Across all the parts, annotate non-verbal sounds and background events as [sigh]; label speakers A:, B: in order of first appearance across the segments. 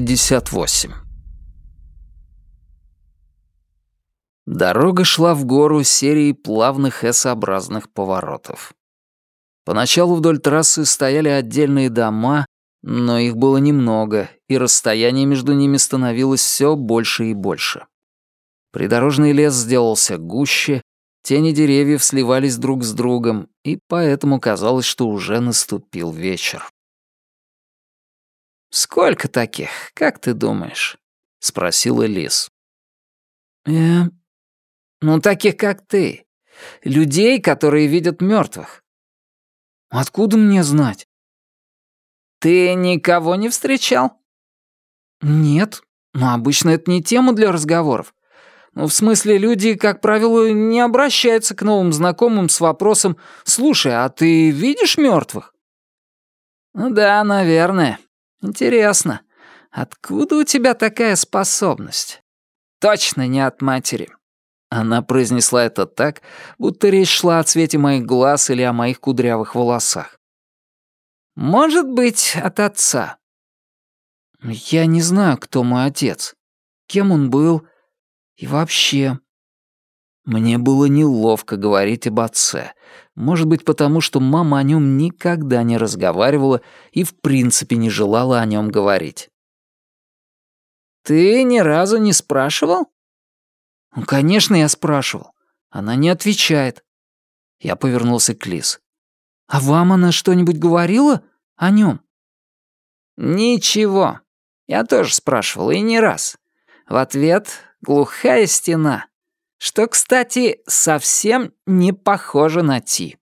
A: 58 Дорога шла в гору серией плавных S-образных поворотов. Поначалу вдоль трассы стояли отдельные дома, но их было немного, и расстояние между ними становилось все больше и больше. Придорожный лес сделался гуще, тени деревьев сливались друг с другом, и поэтому казалось, что уже наступил вечер. «Сколько таких, как ты думаешь?» — спросила Лис. «Э, ну, таких, как ты. Людей, которые видят мертвых. Откуда мне знать? Ты никого не встречал? Нет, но обычно это не тема для разговоров. Ну, в смысле, люди, как правило, не обращаются к новым знакомым с вопросом «Слушай, а ты видишь мертвых? Да, наверное. Интересно, откуда у тебя такая способность? Точно не от матери. Она произнесла это так, будто речь шла о цвете моих глаз или о моих кудрявых волосах. «Может быть, от отца». «Я не знаю, кто мой отец, кем он был и вообще...» Мне было неловко говорить об отце. Может быть, потому что мама о нем никогда не разговаривала и в принципе не желала о нем говорить. «Ты ни разу не спрашивал?» «Ну, конечно, я спрашивал. Она не отвечает». Я повернулся к Лиз. «А вам она что-нибудь говорила о нем?» «Ничего. Я тоже спрашивал, и не раз. В ответ — глухая стена. Что, кстати, совсем не похоже на Ти».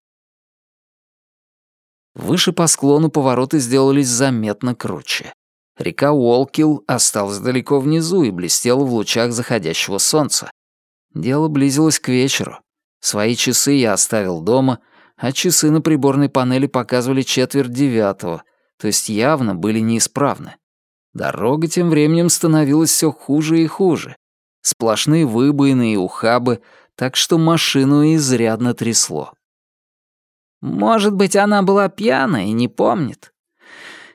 A: Выше по склону повороты сделались заметно круче. Река Уолкил осталась далеко внизу и блестела в лучах заходящего солнца. Дело близилось к вечеру. Свои часы я оставил дома, а часы на приборной панели показывали четверть девятого, то есть явно были неисправны. Дорога тем временем становилась все хуже и хуже. Сплошные выбоины и ухабы, так что машину изрядно трясло. «Может быть, она была пьяна и не помнит?»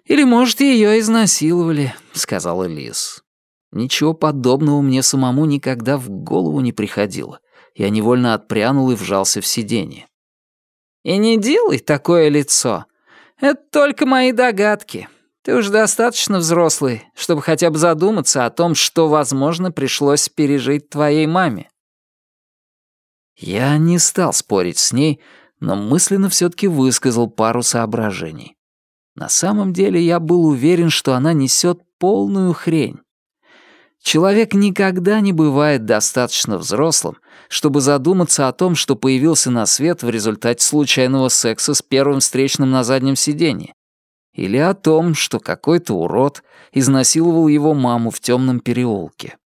A: «Или, может, ее изнасиловали», — сказала Лиз. Ничего подобного мне самому никогда в голову не приходило. Я невольно отпрянул и вжался в сиденье. «И не делай такое лицо. Это только мои догадки. Ты уж достаточно взрослый, чтобы хотя бы задуматься о том, что, возможно, пришлось пережить твоей маме». Я не стал спорить с ней, но мысленно все-таки высказал пару соображений. На самом деле я был уверен, что она несет полную хрень. Человек никогда не бывает достаточно взрослым, чтобы задуматься о том, что появился на свет в результате случайного секса с первым встречным на заднем сиденье. Или о том, что какой-то урод изнасиловал его маму в темном переулке.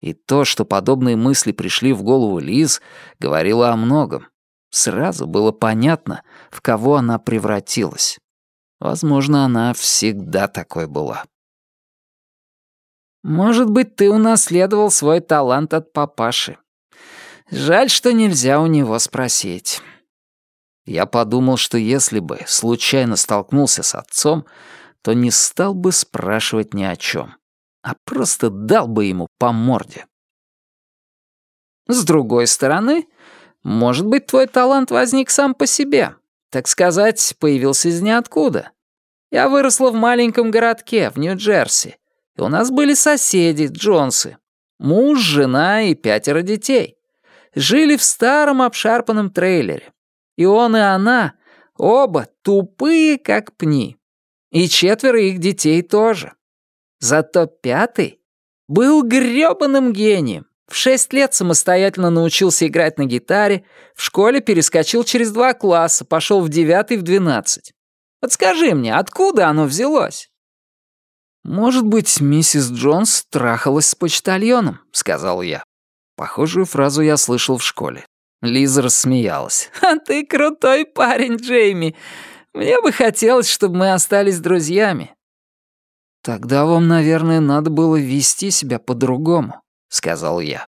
A: И то, что подобные мысли пришли в голову Лиз, говорило о многом. Сразу было понятно, в кого она превратилась. Возможно, она всегда такой была. Может быть, ты унаследовал свой талант от папаши. Жаль, что нельзя у него спросить. Я подумал, что если бы случайно столкнулся с отцом, то не стал бы спрашивать ни о чем, а просто дал бы ему по морде. С другой стороны, может быть, твой талант возник сам по себе, так сказать, появился из ниоткуда. Я выросла в маленьком городке в Нью-Джерси, и у нас были соседи, Джонсы. Муж, жена и пятеро детей. Жили в старом обшарпанном трейлере. И он, и она оба тупые, как пни. И четверо их детей тоже. Зато пятый был грёбаным гением. В шесть лет самостоятельно научился играть на гитаре, в школе перескочил через два класса, пошел в девятый, в двенадцать. Вот скажи мне, откуда оно взялось? «Может быть, миссис Джонс трахалась с почтальоном», — сказал я. Похожую фразу я слышал в школе. Лиза рассмеялась. [laughs] «А ты крутой парень, Джейми. Мне бы хотелось, чтобы мы остались друзьями». «Тогда вам, наверное, надо было вести себя по-другому», — сказал я.